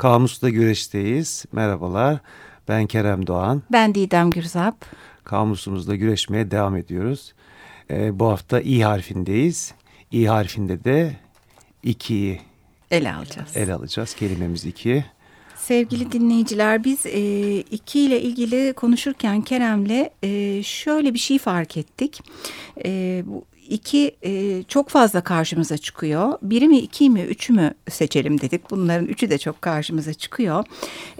Kamus'ta güreşteyiz. Merhabalar. Ben Kerem Doğan. Ben Didem Gürzap. Kamusumuzda güreşmeye devam ediyoruz. Ee, bu hafta İ harfindeyiz. İ harfinde de ikiyi ele alacağız. Ele alacağız. Kelimemiz iki. Sevgili dinleyiciler biz e, iki ile ilgili konuşurken Kerem'le e, şöyle bir şey fark ettik. E, bu iki e, çok fazla karşımıza çıkıyor. Biri mi iki mi üçü mü seçelim dedik. Bunların üçü de çok karşımıza çıkıyor.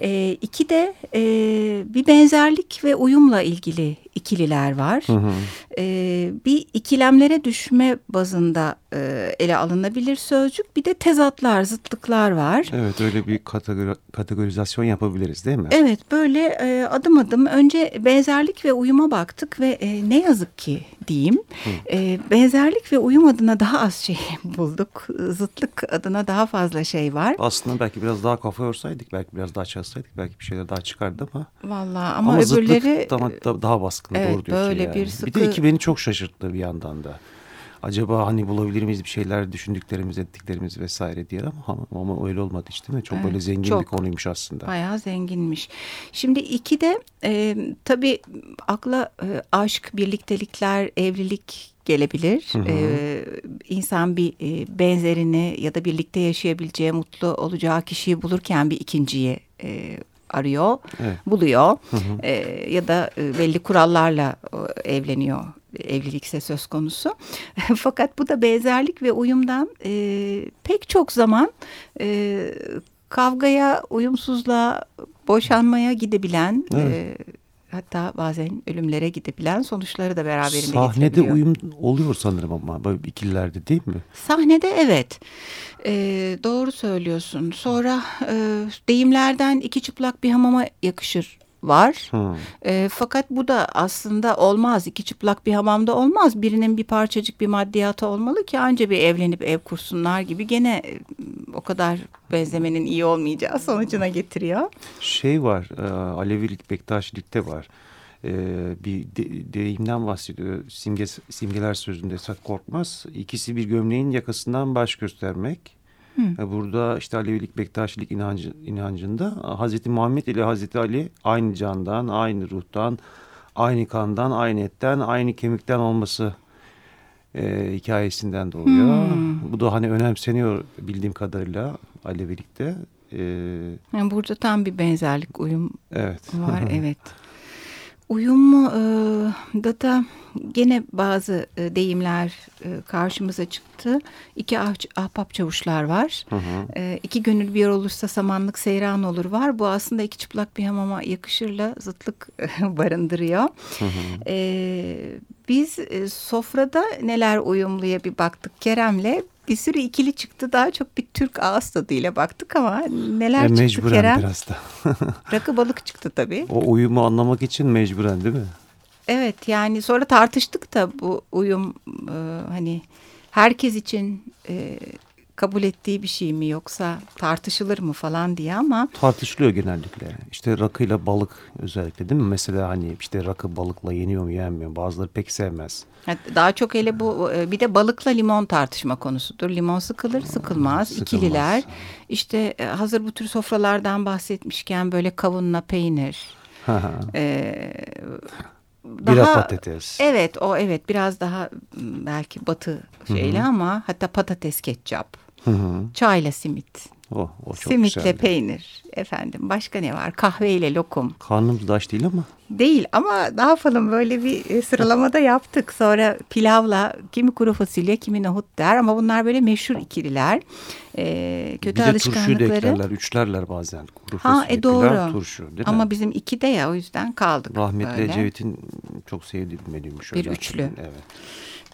E, iki de e, bir benzerlik ve uyumla ilgili ikililer var. Hı hı. E, bir ikilemlere düşme bazında e, ele alınabilir sözcük. Bir de tezatlar, zıtlıklar var. Evet öyle bir kategori, kategorizasyon yapabiliriz değil mi? Evet böyle e, adım adım önce benzerlik ve uyuma baktık ve e, ne yazık ki diyeyim. E, benzerlik ve uyum adına daha az şey bulduk. Zıtlık adına daha fazla şey var. Aslında belki biraz daha kafa yorsaydık, belki biraz daha çalışsaydık belki bir şeyler daha çıkardı ama. Vallahi ama, ama öbürleri daha, daha baskın evet, doğru diyorsun böyle yani. Bir, sıkı... bir de iki beni çok şaşırttı bir yandan da acaba hani bulabilir miyiz bir şeyler düşündüklerimiz ettiklerimiz vesaire diye ama, ama öyle olmadı işte mi? Çok evet, böyle zengin çok, bir konuymuş aslında. Bayağı zenginmiş. Şimdi iki de e, tabii akla e, aşk, birliktelikler, evlilik gelebilir. Hı hı. Ee, insan bir e, benzerini ya da birlikte yaşayabileceği, mutlu olacağı kişiyi bulurken bir ikinciyi e, arıyor, evet. buluyor hı hı. E, ya da e, belli kurallarla e, evleniyor evlilikse söz konusu. Fakat bu da benzerlik ve uyumdan e, pek çok zaman e, kavgaya, uyumsuzluğa, boşanmaya gidebilen... Evet. E, hatta bazen ölümlere gidebilen sonuçları da beraberinde Sahnede uyum oluyor sanırım ama böyle ikililerde değil mi? Sahnede evet. Ee, doğru söylüyorsun. Sonra e, deyimlerden iki çıplak bir hamama yakışır var. Hmm. E, fakat bu da aslında olmaz. İki çıplak bir hamamda olmaz. Birinin bir parçacık bir maddiyatı olmalı ki anca bir evlenip ev kursunlar gibi gene e, o kadar benzemenin iyi olmayacağı sonucuna getiriyor. Şey var, e, Alevilik, Bektaşilikte var. E, bir de, deyimden bahsediyor. Simge, simgeler sözünde Korkmaz. İkisi bir gömleğin yakasından baş göstermek Hı. Burada işte Alevilik, Bektaşilik inancı, inancında Hazreti Muhammed ile Hazreti Ali aynı candan, aynı ruhtan, aynı kandan, aynı etten, aynı kemikten olması e, hikayesinden doğuyor. Hmm. Bu da hani önemseniyor bildiğim kadarıyla Alevilikte. E, yani burada tam bir benzerlik, uyum evet. var. evet. Uyum e, da da gene bazı e, deyimler e, karşımıza çıktı. İki ah, ahbap çavuşlar var. Hı hı. E, iki gönül bir olursa samanlık seyran olur var. Bu aslında iki çıplak bir hamama yakışırla zıtlık barındırıyor. Hı hı. E, biz e, sofrada neler uyumluya bir baktık Kerem'le bir sürü ikili çıktı. Daha çok bir Türk ağız tadıyla baktık ama neler e, çıktı Kerem? biraz da. Rakı balık çıktı tabii. O uyumu anlamak için mecburen değil mi? Evet yani sonra tartıştık da bu uyum e, hani herkes için e, kabul ettiği bir şey mi yoksa tartışılır mı falan diye ama. Tartışılıyor genellikle. İşte rakıyla balık özellikle değil mi? Mesela hani işte rakı balıkla yeniyor mu yenmiyor bazıları pek sevmez. Daha çok hele bu e, bir de balıkla limon tartışma konusudur. Limon sıkılır sıkılmaz. sıkılmaz. İkililer işte e, hazır bu tür sofralardan bahsetmişken böyle kavunla peynir. ee, daha, Bira patates. Evet o evet biraz daha belki batı şeyli Hı -hı. ama hatta patates ketçap. Hı hı. Çayla simit. Oh, o çok Simitle güzeldi. peynir. Efendim başka ne var? Kahveyle lokum. Karnımız da aç değil ama. Değil ama ne yapalım böyle bir e, sıralamada yaptık. Sonra pilavla kimi kuru fasulye kimi nohut der ama bunlar böyle meşhur ikililer. Ee, kötü bir de turşuyu da eklerler, üçlerler bazen. Kuru ha, e doğru. Pilav, turşu değil Ama mi? bizim iki de ya o yüzden kaldık. Rahmetli Ecevit'in çok sevdiği bir menüymüş. Bir üçlü. Evet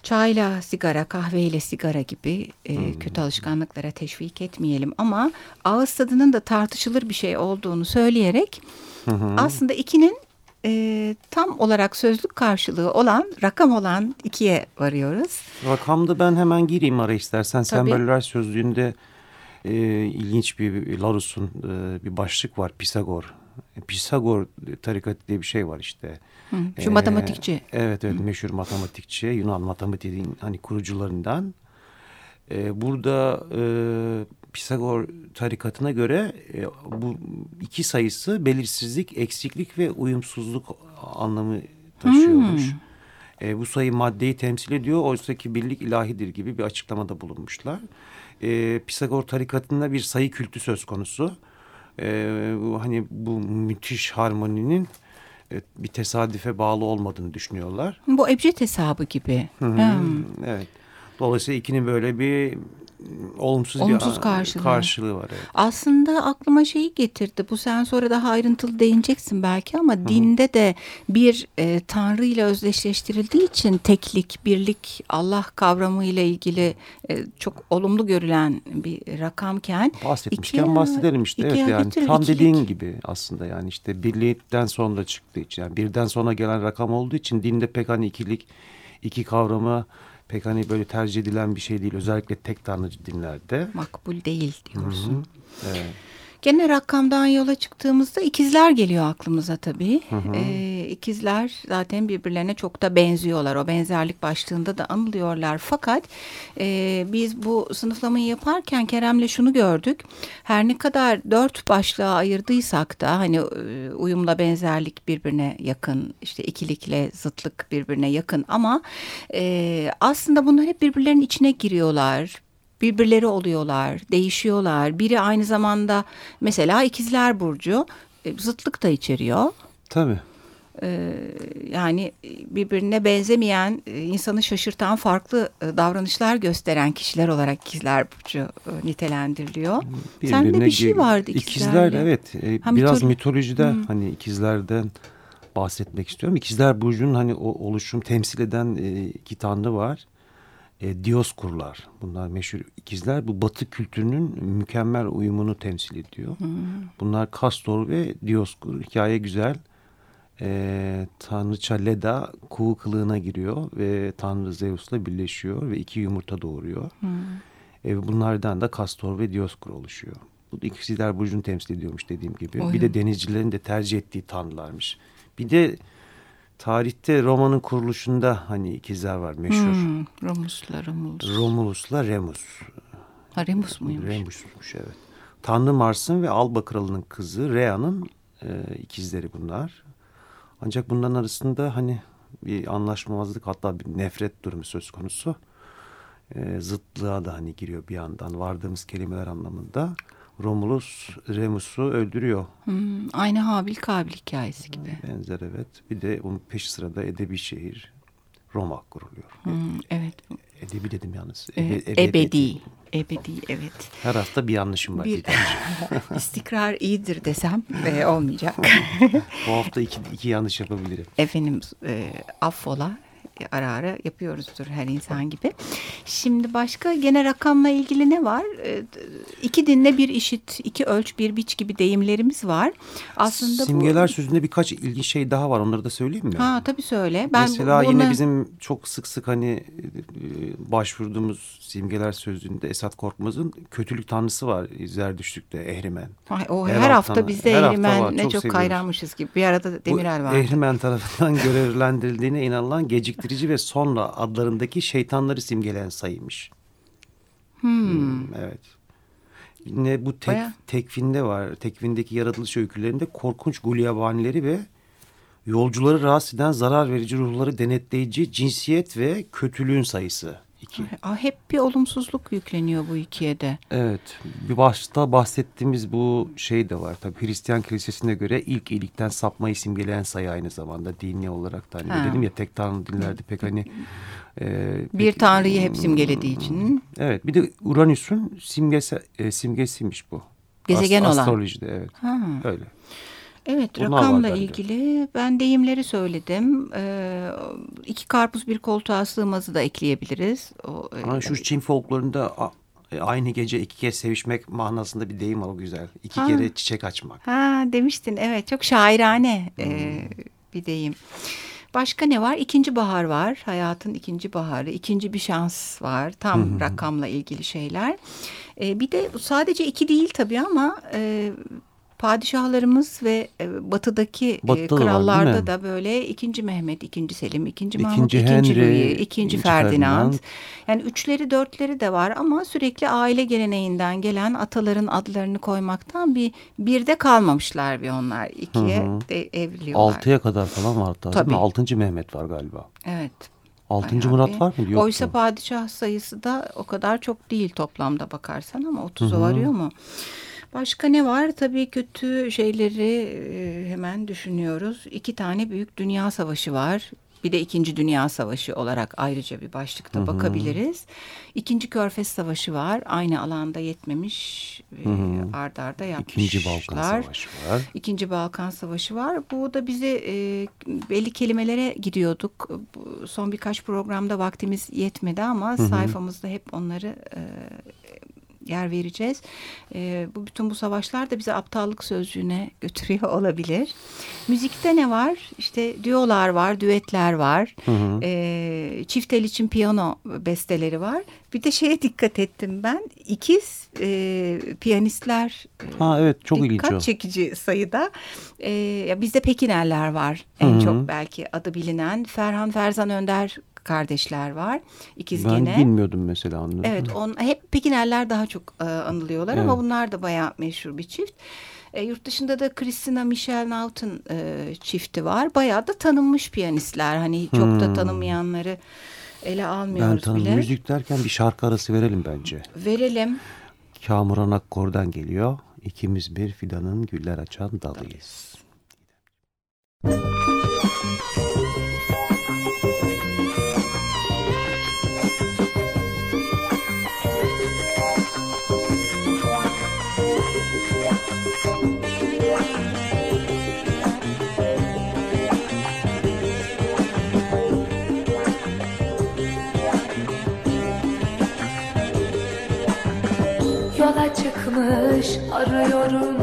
çayla sigara, kahveyle sigara gibi e, hmm. kötü alışkanlıklara teşvik etmeyelim. Ama ağız tadının da tartışılır bir şey olduğunu söyleyerek hmm. aslında ikinin e, tam olarak sözlük karşılığı olan rakam olan ikiye varıyoruz. Rakamda ben hemen gireyim ara istersen. Tabii. Semboller sözlüğünde e, ilginç bir Larus'un e, bir başlık var Pisagor. E, Pisagor tarikatı diye bir şey var işte. Hı, şu ee, matematikçi. Evet evet Hı. meşhur matematikçi Yunan matematiğin hani kurucularından. Ee, burada e, Pisagor tarikatına göre e, bu iki sayısı belirsizlik, eksiklik ve uyumsuzluk anlamı taşıyormuş. Hmm. E, bu sayı maddeyi temsil ediyor. Oysa ki birlik ilahidir gibi bir açıklamada bulunmuşlar. E, Pisagor tarikatında bir sayı kültü söz konusu. E, bu, hani bu müthiş harmoninin e, bir tesadüfe bağlı olmadığını düşünüyorlar. Bu ebced hesabı gibi. Hı -hı. Hmm. Evet. Dolayısıyla ikinin böyle bir olumsuz, olumsuz bir karşılığı. karşılığı var. Evet. Aslında aklıma şeyi getirdi. Bu sen sonra daha ayrıntılı değineceksin belki ama Hı. dinde de bir e, Tanrı ile özdeşleştirildiği için teklik, birlik, Allah kavramı ile ilgili e, çok olumlu görülen bir rakamken. Bahsetmişken iki, bahsedelim işte. Evet yani tam ikilik. dediğin gibi aslında yani işte birlikten sonra çıktığı için yani birden sonra gelen rakam olduğu için dinde pek hani ikilik, iki kavramı pek hani böyle tercih edilen bir şey değil. Özellikle tek tanrıcı dinlerde. Makbul değil diyorsun. Hı -hı. Evet. Gene rakamdan yola çıktığımızda ikizler geliyor aklımıza tabii. Hı hı. Ee, ikizler zaten birbirlerine çok da benziyorlar. O benzerlik başlığında da anılıyorlar. Fakat e, biz bu sınıflamayı yaparken Kerem'le şunu gördük. Her ne kadar dört başlığa ayırdıysak da hani e, uyumla benzerlik birbirine yakın, işte ikilikle zıtlık birbirine yakın ama e, aslında bunlar hep birbirlerinin içine giriyorlar birbirleri oluyorlar, değişiyorlar. Biri aynı zamanda mesela ikizler burcu e, zıtlık da içeriyor. Tabii. Ee, yani birbirine benzemeyen, e, insanı şaşırtan farklı e, davranışlar gösteren kişiler olarak ikizler burcu nitelendiriliyor. Birbirine Sende bir şey vardı ikizlerle. İkizler evet. Ha, biraz mitolo mitolojide hmm. hani ikizlerden bahsetmek istiyorum. İkizler burcunun hani o oluşum temsil eden iki tanrı var e, Dioskurlar. Bunlar meşhur ikizler. Bu batı kültürünün mükemmel uyumunu temsil ediyor. Hmm. Bunlar Kastor ve Dioskur. Hikaye güzel. E, Tanrıça Leda kuğu kılığına giriyor ve Tanrı Zeus'la birleşiyor ve iki yumurta doğuruyor. Hmm. E, bunlardan da Kastor ve Dioskur oluşuyor. Bu ikizler burcunu temsil ediyormuş dediğim gibi. Oyun. Bir de denizcilerin de tercih ettiği tanrılarmış. Bir de tarihte Roma'nın kuruluşunda hani ikizler var meşhur. Hmm, Romus'la Romulus. Romulus'la Remus. Ha, Remus muymuş? Remus'muş evet. Tanrı Mars'ın ve Alba Kralı'nın kızı Rhea'nın e, ikizleri bunlar. Ancak bunların arasında hani bir anlaşmazlık hatta bir nefret durumu söz konusu. E, zıtlığa da hani giriyor bir yandan vardığımız kelimeler anlamında. Romulus Remus'u öldürüyor. Hmm, aynı Habil Kabil hikayesi gibi. Benzer evet. Bir de onun peş sırada edebi şehir Roma kuruluyor. Hmm, evet. Edebi dedim yalnız. Ebe, ebedi. ebedi. Ebedi evet. Her hafta bir yanlışım var. Bir, istikrar iyidir desem e, olmayacak. Bu hafta iki, iki yanlış yapabilirim. Efendim e, affola ara ara yapıyoruzdur her insan gibi. Şimdi başka gene rakamla ilgili ne var? Ee, iki dinle bir işit, iki ölç bir biç gibi deyimlerimiz var. Aslında Simgeler bu... sözünde birkaç ilginç şey daha var. Onları da söyleyeyim mi? Ha tabii söyle. Ben Mesela bunu... yine bizim çok sık sık hani e, başvurduğumuz simgeler sözünde Esat Korkmaz'ın kötülük tanrısı var Zerdüştlük'te Ehrimen. Ay, o her, her hafta bizde Ehrimen ne çok, çok hayranmışız gibi. Bir arada Demirel var. Ehrimen tarafından görevlendirildiğine inanılan gecikti biriktirici ve sonra adlarındaki şeytanları simgeleyen sayıymış. Hmm. Hmm, evet. Yine bu tek, tekvinde var. Tekvindeki yaratılış öykülerinde korkunç gulyabanileri ve yolcuları rahatsız eden zarar verici ruhları denetleyici cinsiyet ve kötülüğün sayısı. İki. Hep bir olumsuzluk yükleniyor bu ikiye de. Evet. Bir başta bahsettiğimiz bu şey de var. Tabii Hristiyan kilisesine göre ilk iyilikten sapmayı simgeleyen sayı aynı zamanda dini olarak da. Hani dedim ya tek tanrı dinlerde pek hani... E, bir tanrıyı hep simgelediği için. Evet. Bir de Uranüs'ün simgesi, e, simgesiymiş bu. Gezegen Ast olan. Astrolojide evet. Ha. Öyle. Evet Bunlar rakamla ilgili ben deyimleri söyledim. Ee, iki karpuz bir koltuğa sığmazı da ekleyebiliriz. O, Ama şu Çin folklorunda e, aynı gece iki kez sevişmek manasında bir deyim var o güzel. İki ha. kere çiçek açmak. Ha demiştin evet çok şairane e, hmm. e, bir deyim. Başka ne var? İkinci bahar var. Hayatın ikinci baharı. ikinci bir şans var. Tam rakamla ilgili şeyler. E, bir de sadece iki değil tabii ama... E, padişahlarımız ve e, batıdaki Batı'da e, da var, değil krallarda da böyle ikinci Mehmet, ikinci Selim, ikinci Mahmut, İkinci ikinci Henry, Louis, ikinci, ikinci Ferdinand. Ferdinand. Yani üçleri dörtleri de var ama sürekli aile geleneğinden gelen ataların adlarını koymaktan bir birde kalmamışlar bir onlar. İkiye Hı hı. de evriliyorlar. Altıya kadar falan var hatta değil Tabii. mi? Altıncı Mehmet var galiba. Evet. Altıncı Murat bir. var mı? Yok. Oysa padişah sayısı da o kadar çok değil toplamda bakarsan ama 30'a Hı hı. varıyor mu? Başka ne var? Tabii kötü şeyleri e, hemen düşünüyoruz. İki tane büyük dünya savaşı var. Bir de İkinci Dünya Savaşı olarak ayrıca bir başlıkta Hı hı. bakabiliriz. İkinci Körfez Savaşı var. Aynı alanda yetmemiş. e, Hı hı. Ard arda yapmışlar. İkinci Balkan Savaşı var. İkinci Balkan Savaşı var. Bu da bize e, belli kelimelere gidiyorduk. Son birkaç programda vaktimiz yetmedi ama hı. sayfamızda hep onları e, yer vereceğiz. E, bu bütün bu savaşlar da bize aptallık sözcüğüne götürüyor olabilir. Müzikte ne var? İşte düolar var, düetler var. Hı hı. E, çift el için piyano besteleri var. Bir de şeye dikkat ettim ben. İkiz e, piyanistler e, Ha evet çok ilginç dikkat o. çekici sayıda. Ya bizde Pekinerler var en Hı hı. çok belki adı bilinen. Ferhan Ferzan Önder kardeşler var. İkiz Ben gene. bilmiyordum mesela onu. Evet on, hep Pekinerler daha çok e, anılıyorlar ama Evet. bunlar da bayağı meşhur bir çift. E, yurt dışında da Christina Michelle Naut'un e, çifti var. Bayağı da tanınmış piyanistler. Hani çok da Hmm. tanımayanları ele Ben almıyoruz tanım bile. müzik derken bir şarkı arası verelim bence. Verelim. Kamuran Akkor'dan geliyor. İkimiz bir fidanın güller açan dalıyız. Yola çıkmış arıyorum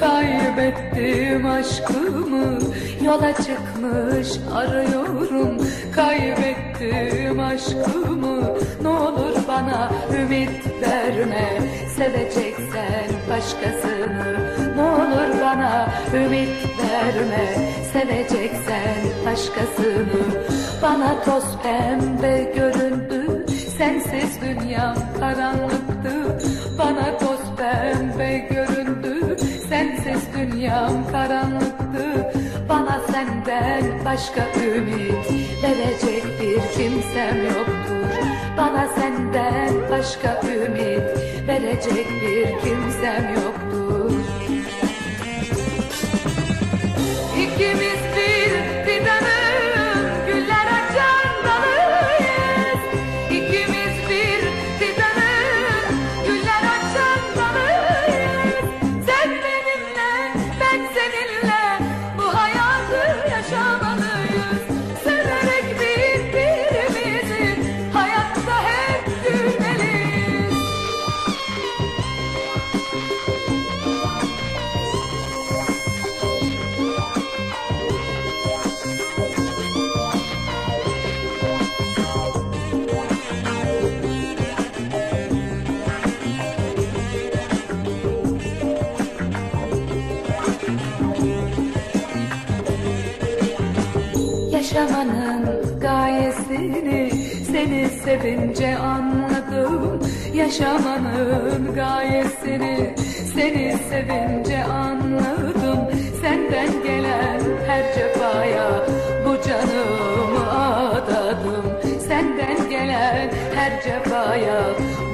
kaybettim aşkımı. Yola çıkmış arıyorum kaybettim aşkımı. Ne olur bana ümit verme seveceksen başkasını. Ne olur bana ümit verme seveceksen başkasını. Bana toz pembe göründü sensiz dünyam karanlıktı pembe göründü. Sensiz dünyam karanlıktı. Bana senden başka ümit Verecek bir kimsem yoktur. Bana senden başka ümit Verecek bir kimsem yoktur seni sevince anladım Yaşamanın gayesini. Seni sevince anladım Senden gelen her cefaya bu canımı adadım. Senden gelen her cefaya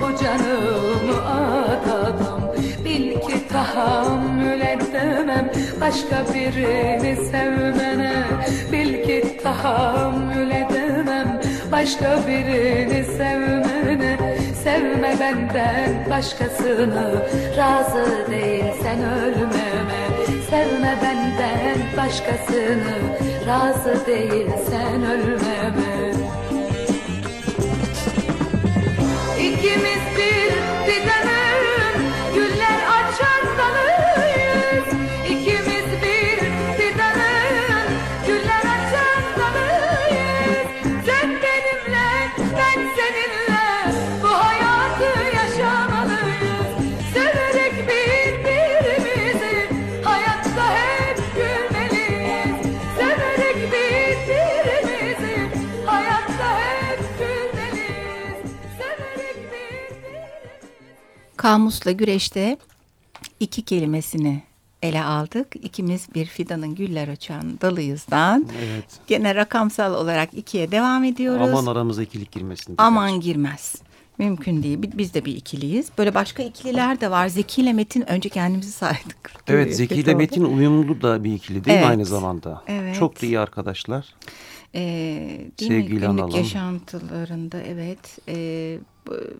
bu canımı adadım. Bil ki tahammül edemem başka birini sevmene. Bil ki tahammül edemem başka birini sevmene Sevme benden başkasını. Razı değilsen ölmeme Sevme benden başkasını. Razı değilsen ölmeme Kamusla güreşte iki kelimesini ele aldık. İkimiz bir fidanın güller açan dalıyızdan. Evet. Gene rakamsal olarak ikiye devam ediyoruz. Aman aramıza ikilik girmesin. Aman girmez. Mümkün değil. Bi- Biz de bir ikiliyiz. Böyle başka ikililer de var. Zeki ile Metin önce kendimizi saydık. Evet Zeki ile. Metin uyumlu da bir ikili değil mi Evet. aynı zamanda? Evet. Çok da iyi arkadaşlar. Ee, değil mi? Sevgiyle Günlük analım. yaşantılarında evet. Bu-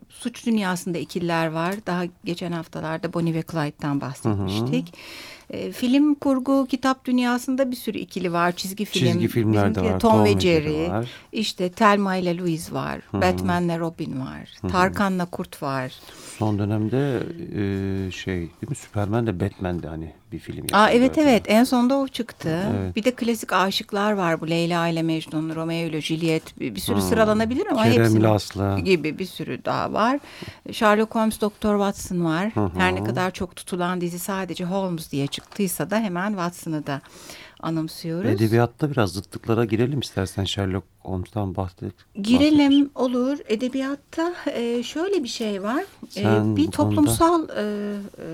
suç dünyasında ikililer var. Daha geçen haftalarda Bonnie ve Clyde'dan bahsetmiştik. Ee, film kurgu, kitap dünyasında bir sürü ikili var. Çizgi film. Çizgi filmler de var, Tom, Tom ve Jerry. Var. İşte Thelma ile Louise var. Batman'le Robin var. Tarkan'la Kurt var. Son dönemde e, şey değil mi Superman de Batman de hani bir film Aa, evet evet en sonda o çıktı. Evet. Bir de klasik aşıklar var bu Leyla ile Mecnun, Romeo ile Juliet bir, bir sürü sıralanabilir ama Kerem hepsinin Lasla. gibi bir sürü daha var. Sherlock Holmes, Doktor Watson var. Her ne kadar çok tutulan dizi sadece Holmes diye çıktıysa da hemen Watson'ı da anımsıyoruz. Edebiyatta biraz zıtlıklara girelim istersen Sherlock Holmes'tan bahset. Girelim olur. Edebiyatta e, şöyle bir şey var. E, Sen bir bu toplumsal e, e,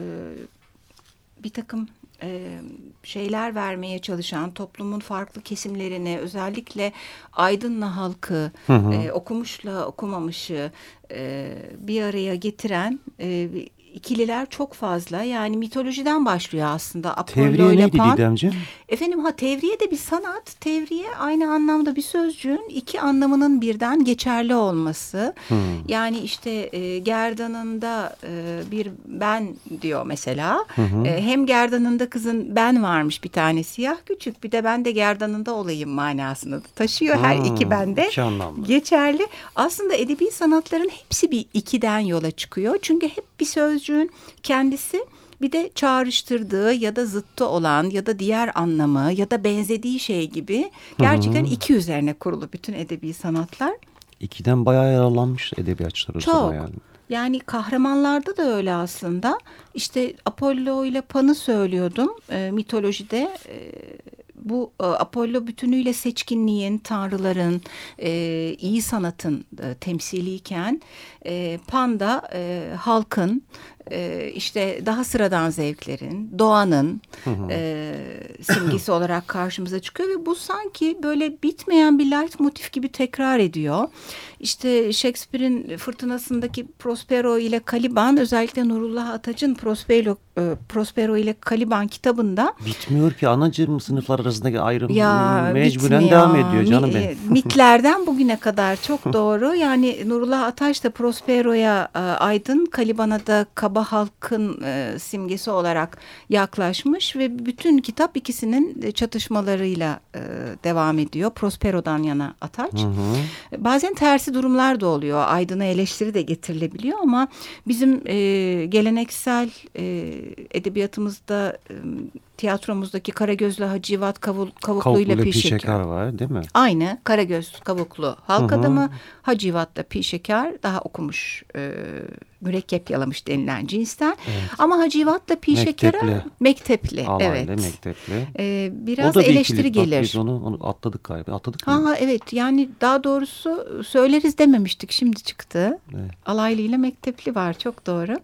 bir takım e, şeyler vermeye çalışan toplumun farklı kesimlerini özellikle aydınla halkı e, okumuşla okumamışı e, bir araya getiren e, ikililer çok fazla. Yani mitolojiden başlıyor aslında. Apollo Tevriye neydi Pan. Didemciğim? Efendim ha tevriye de bir sanat. Tevriye aynı anlamda bir sözcüğün iki anlamının birden geçerli olması. Yani işte e, gerdanında e, bir ben diyor mesela. E, hem gerdanında kızın ben varmış bir tane siyah küçük bir de ben de gerdanında olayım manasını taşıyor. Her Hmm, iki bende iki anlamlı. geçerli. Aslında edebi sanatların hepsi bir ikiden yola çıkıyor. Çünkü hep bir sözcüğün kendisi bir de çağrıştırdığı ya da zıttı olan ya da diğer anlamı ya da benzediği şey gibi gerçekten iki üzerine kurulu bütün edebi sanatlar. İkiden bayağı yararlanmış edebiyatçılar o Çok. zaman yani. Yani kahramanlarda da öyle aslında. İşte Apollo ile Pan'ı söylüyordum e, mitolojide. e, bu e, Apollo bütünüyle seçkinliğin, tanrıların, e, iyi sanatın e, temsiliyken e, Pan da e, halkın, e, işte daha sıradan zevklerin, doğanın e, simgesi olarak karşımıza çıkıyor ve bu sanki böyle bitmeyen bir leitmotif gibi tekrar ediyor. İşte Shakespeare'in Fırtınası'ndaki Prospero ile Caliban özellikle Nurullah Ataç'ın Prospero, e, Prospero ile Caliban kitabında Bitmiyor ki anacığım sınıflar arasındaki ayrım ya mecburen bitmiyor. devam ediyor canım benim. e, Mitlerden bugüne kadar çok doğru. Yani Nurullah Ataş da Prospero'ya e, aydın, Caliban'a da kaba halkın e, simgesi olarak yaklaşmış ve bütün kitap ikisinin e, çatışmalarıyla e, devam ediyor. Prospero'dan yana Ataç. Bazen tersi durumlar da oluyor. Aydın'a eleştiri de getirilebiliyor ama bizim e, geleneksel e, edebiyatımızda e, tiyatromuzdaki Karagözlü Hacivat Kavul, Kavuklu ile Kavuklu Pi pi Şeker. var değil mi? Aynı Karagöz Kavuklu halk adamı Hacivat'ta Pi Şeker daha okumuş e, mürekkep yalamış denilen cinsten. Ama Hacivat'la Pi Şeker'e Mektepli. mektepli. Alaylı, evet. mektepli. E, O biraz da bir eleştiri ikili. Bak gelir. Biz onu, onu atladık galiba. Atladık mı? Ha evet yani daha doğrusu söyleriz dememiştik şimdi çıktı. Evet. Alaylı ile mektepli var çok doğru.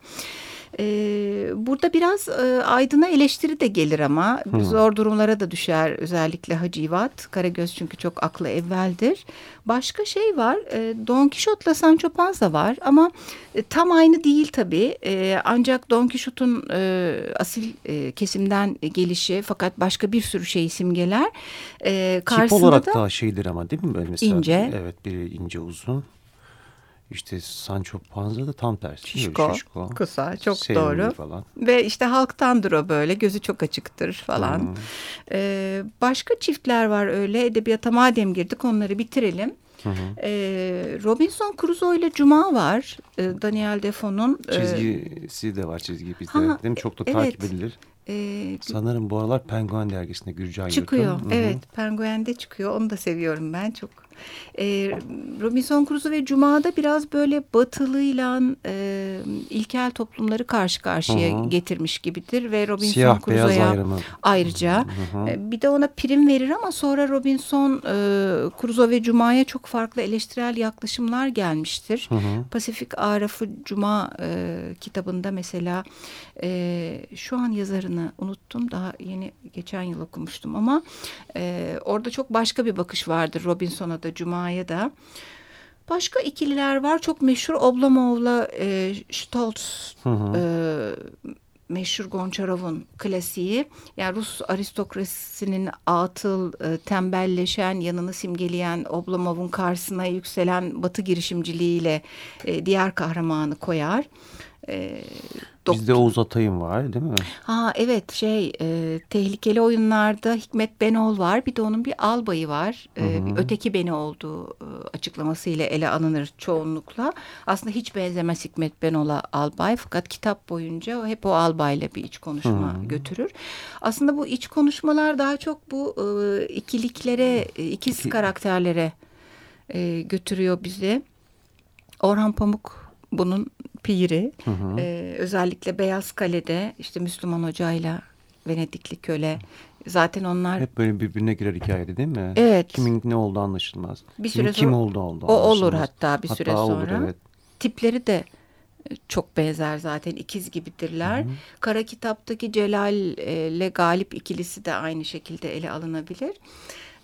Ee, burada biraz e, Aydın'a eleştiri de gelir ama zor durumlara da düşer özellikle Hacivat. Karagöz çünkü çok aklı evveldir. Başka şey var e, Don Quixote'la Sancho Panza var ama e, tam aynı değil tabii. E, ancak Don Quixote'un e, asil e, kesimden gelişi fakat başka bir sürü şey simgeler. E, Tip olarak da daha şeydir ama değil mi? Böyle mesela, İnce. Evet biri ince uzun. İşte Sancho Panza da tam tersi. Şişko, Şişko. kısa, çok sevimli doğru. Falan. Ve işte halktandır o böyle gözü çok açıktır falan. Ee, başka çiftler var öyle edebiyata madem girdik onları bitirelim. Ee, Robinson Crusoe ile Cuma var. Ee, Daniel Defoe'nun. e, Çizgisi de var çizgi bizde. ha, değil mi? Çok da evet. takip edilir. e, Sanırım bu aralar Penguen dergisinde Gürcan çıkıyor. Yurt'un. Hı hı. Evet, Penguen'de çıkıyor. Onu da seviyorum ben çok. E, Robinson Crusoe ve Cuma'da biraz böyle batılıyla e, ilkel toplumları karşı karşıya Hı hı. getirmiş gibidir ve Robinson Siyah Crusoe'ya ayrıca Hı hı. e, bir de ona prim verir ama sonra Robinson e, Crusoe ve Cuma'ya çok farklı eleştirel yaklaşımlar gelmiştir. Hı hı. Pasifik Arafı Cuma e, kitabında mesela e, şu an yazarını unuttum daha yeni geçen yıl okumuştum ama e, orada çok başka bir bakış vardır Robinson'a da Cuma'ya da. Başka ikililer var çok meşhur Oblomov'la e, Stoltz Hı hı. e, meşhur Gonçarov'un klasiği. Yani Rus aristokrasisinin atıl, e, tembelleşen, yanını simgeleyen Oblomov'un karşısına yükselen Batı girişimciliğiyle e, diğer kahramanı koyar. E, Bizde Oğuz Atay'ın var değil mi? Ha evet şey e, tehlikeli oyunlarda Hikmet Benol var bir de onun bir albayı var. E, bir öteki beni olduğu e, açıklamasıyla ele alınır çoğunlukla. Aslında hiç benzemez Hikmet Benol'a albay fakat kitap boyunca o hep o albayla bir iç konuşma götürür. Aslında bu iç konuşmalar daha çok bu e, ikiliklere e, ikiz İki- karakterlere e, götürüyor bizi. Orhan Pamuk bunun piri. Ee, özellikle Beyaz Kale'de işte Müslüman Hoca'yla Venedikli köle. Zaten onlar Hep böyle birbirine girer hikayede değil mi? Evet. Kimin ne olduğu anlaşılmaz. Bir Kimin süre kim sonra- oldu oldu o olur anlaşılmaz. hatta bir süre Hatta sonra. olur evet. tipleri de e, çok benzer zaten ikiz gibidirler. Kara Kitap'taki Celal e, ile Galip ikilisi de aynı şekilde ele alınabilir.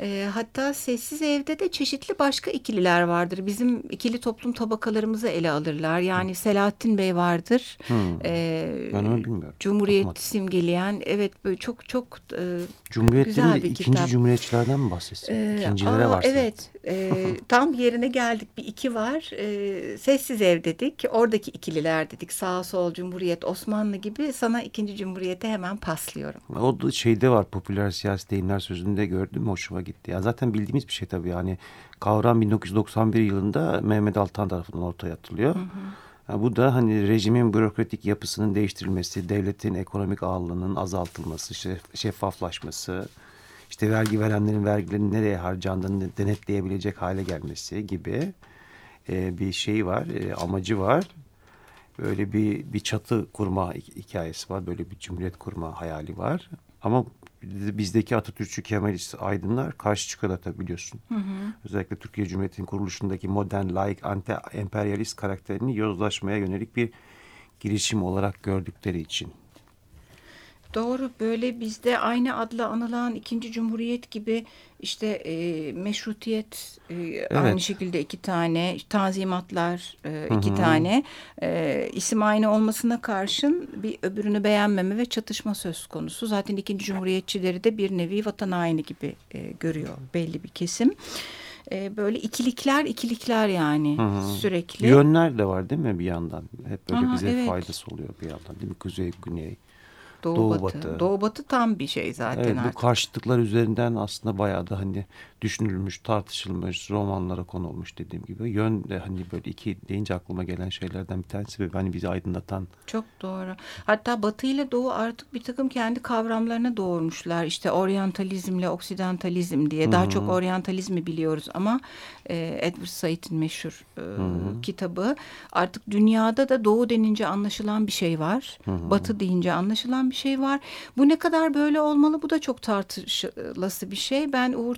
E, hatta Sessiz Ev'de de çeşitli başka ikililer vardır. Bizim ikili toplum tabakalarımızı ele alırlar. Yani Selahattin Bey vardır. Hmm. E, Ben onu bilmiyorum. Cumhuriyet Okumadım. simgeleyen evet böyle çok çok e, Cumhuriyetlerin güzel bir ikinci kitap. cumhuriyetçilerden mi bahsetsin? Ee, İkincilere aa, varsa. Evet. Ee, tam yerine geldik. Bir iki var. Ee, sessiz ev dedik. Oradaki ikililer dedik. Sağ sol Cumhuriyet Osmanlı gibi. Sana ikinci Cumhuriyete hemen paslıyorum. O da şeyde var popüler siyasi deyimler sözünde gördüm hoşuma gitti. Ya zaten bildiğimiz bir şey tabii yani kavram 1991 yılında Mehmet Altan tarafından ortaya atılıyor. Ya bu da hani rejimin bürokratik yapısının değiştirilmesi, devletin ekonomik ağırlığının azaltılması, şef- şeffaflaşması, işte vergi verenlerin vergilerin nereye harcandığını denetleyebilecek hale gelmesi gibi e, bir şey var, e, amacı var. Böyle bir bir çatı kurma hi- hikayesi var. Böyle bir cumhuriyet kurma hayali var. Ama bizdeki Atatürkçü Kemalist aydınlar karşı çıkıyorlar tabii biliyorsun. Özellikle Türkiye Cumhuriyeti'nin kuruluşundaki modern, laik, anti-emperyalist karakterini yozlaşmaya yönelik bir girişim olarak gördükleri için. Doğru böyle bizde aynı adla anılan ikinci cumhuriyet gibi işte e, meşrutiyet e, aynı şekilde iki tane tanzimatlar e, iki tane e, isim aynı olmasına karşın bir öbürünü beğenmeme ve çatışma söz konusu. Zaten ikinci cumhuriyetçileri de bir nevi vatan haini gibi e, görüyor belli bir kesim. E, böyle ikilikler ikilikler yani sürekli. Yönler de var değil mi bir yandan? Hep böyle Aha, bize evet. faydası oluyor bir yandan değil mi? Kuzey, güney. Doğu, Doğu batı. batı. Doğu batı tam bir şey zaten Evet, bu artık. karşıtlıklar üzerinden aslında bayağı da hani düşünülmüş, tartışılmış, romanlara konulmuş dediğim gibi. Yön de hani böyle iki deyince aklıma gelen şeylerden bir tanesi ve hani bizi aydınlatan. Çok doğru. Hatta Batı ile Doğu artık bir takım kendi kavramlarını doğurmuşlar. İşte oryantalizmle oksidantalizm diye. Daha çok oryantalizmi biliyoruz ama e, Edward Said'in meşhur e, kitabı. Artık dünyada da Doğu denince anlaşılan bir şey var. Batı deyince anlaşılan bir şey var. Bu ne kadar böyle olmalı bu da çok tartışılası bir şey. Ben Uğur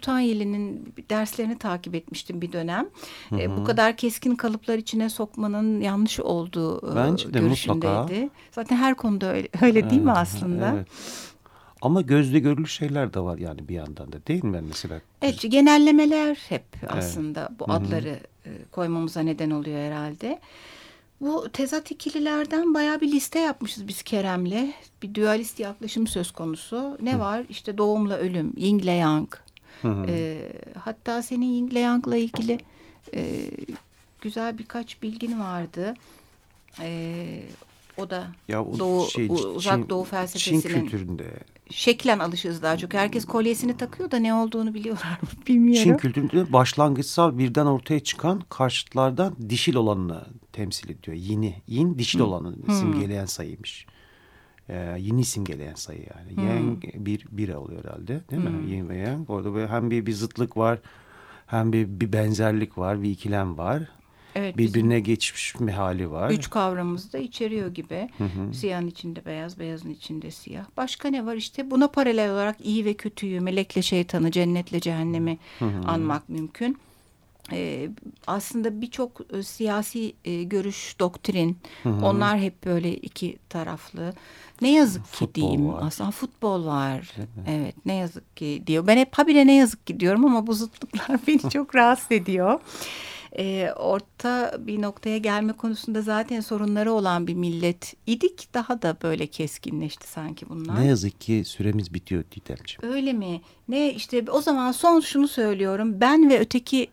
Tanyeli'nin derslerini takip etmiştim bir dönem. E, bu kadar keskin kalıplar içine sokmanın yanlış olduğu e, Bence de görüşündeydi. mutlaka. Zaten her konuda öyle, öyle değil mi aslında? Evet. Ama gözle görülür şeyler de var yani bir yandan da değil mi mesela? Evet, genellemeler hep aslında bu adları e, koymamıza neden oluyor herhalde. Bu tezat ikililerden bayağı bir liste yapmışız biz Kerem'le. Bir dualist yaklaşım söz konusu. Ne var? İşte doğumla ölüm, yin ile yang. E, hatta senin yin ile yangla ilgili e, güzel birkaç bilgin vardı. E, o da Ya o doğu, şey, uzak Çin- doğu Çin felsefesinin kültüründe, şeklen alışığız daha çok. Herkes kolyesini takıyor da ne olduğunu biliyorlar mı bilmiyorum. Çin kültüründe başlangıçsal birden ortaya çıkan karşıtlardan dişil olanını temsil ediyor. Yini, yin dişil olanı simgeleyen sayıymış. E, yeni simgeleyen sayı yani. Hmm. Yang bir bira oluyor herhalde değil mi? Hmm. Yin ve yang. Orada böyle hem bir, bir zıtlık var hem bir, bir benzerlik var, bir ikilem var. Evet, Birbirine geçmiş bir hali var. üç kavramımızı da içeriyor gibi. Hı hı. Siyahın içinde beyaz, beyazın içinde siyah. Başka ne var işte? Buna paralel olarak iyi ve kötüyü, melekle şeytanı, cennetle cehennemi anmak mümkün. Ee, aslında birçok e, siyasi e, görüş, doktrin, onlar hep böyle iki taraflı. Ne yazık ki Futbol diyeyim var. aslında futbol var. Evet ne yazık ki diyor. Ben hep habire ne yazık ki diyorum ama bu zıtlıklar beni çok rahatsız ediyor. Ee, orta bir noktaya gelme konusunda zaten sorunları olan bir millet idik. Daha da böyle keskinleşti sanki bunlar. Ne yazık ki süremiz bitiyor Didemciğim. Öyle mi? Ne işte o zaman son şunu söylüyorum. Ben ve öteki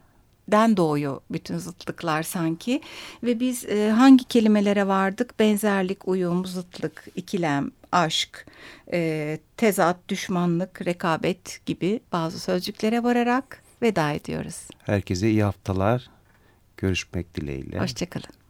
den doğuyor bütün zıtlıklar sanki ve biz e, hangi kelimelere vardık? Benzerlik, uyum, zıtlık, ikilem, aşk, e, tezat, düşmanlık, rekabet gibi bazı sözcüklere vararak veda ediyoruz. Herkese iyi haftalar. Görüşmek dileğiyle. Hoşçakalın.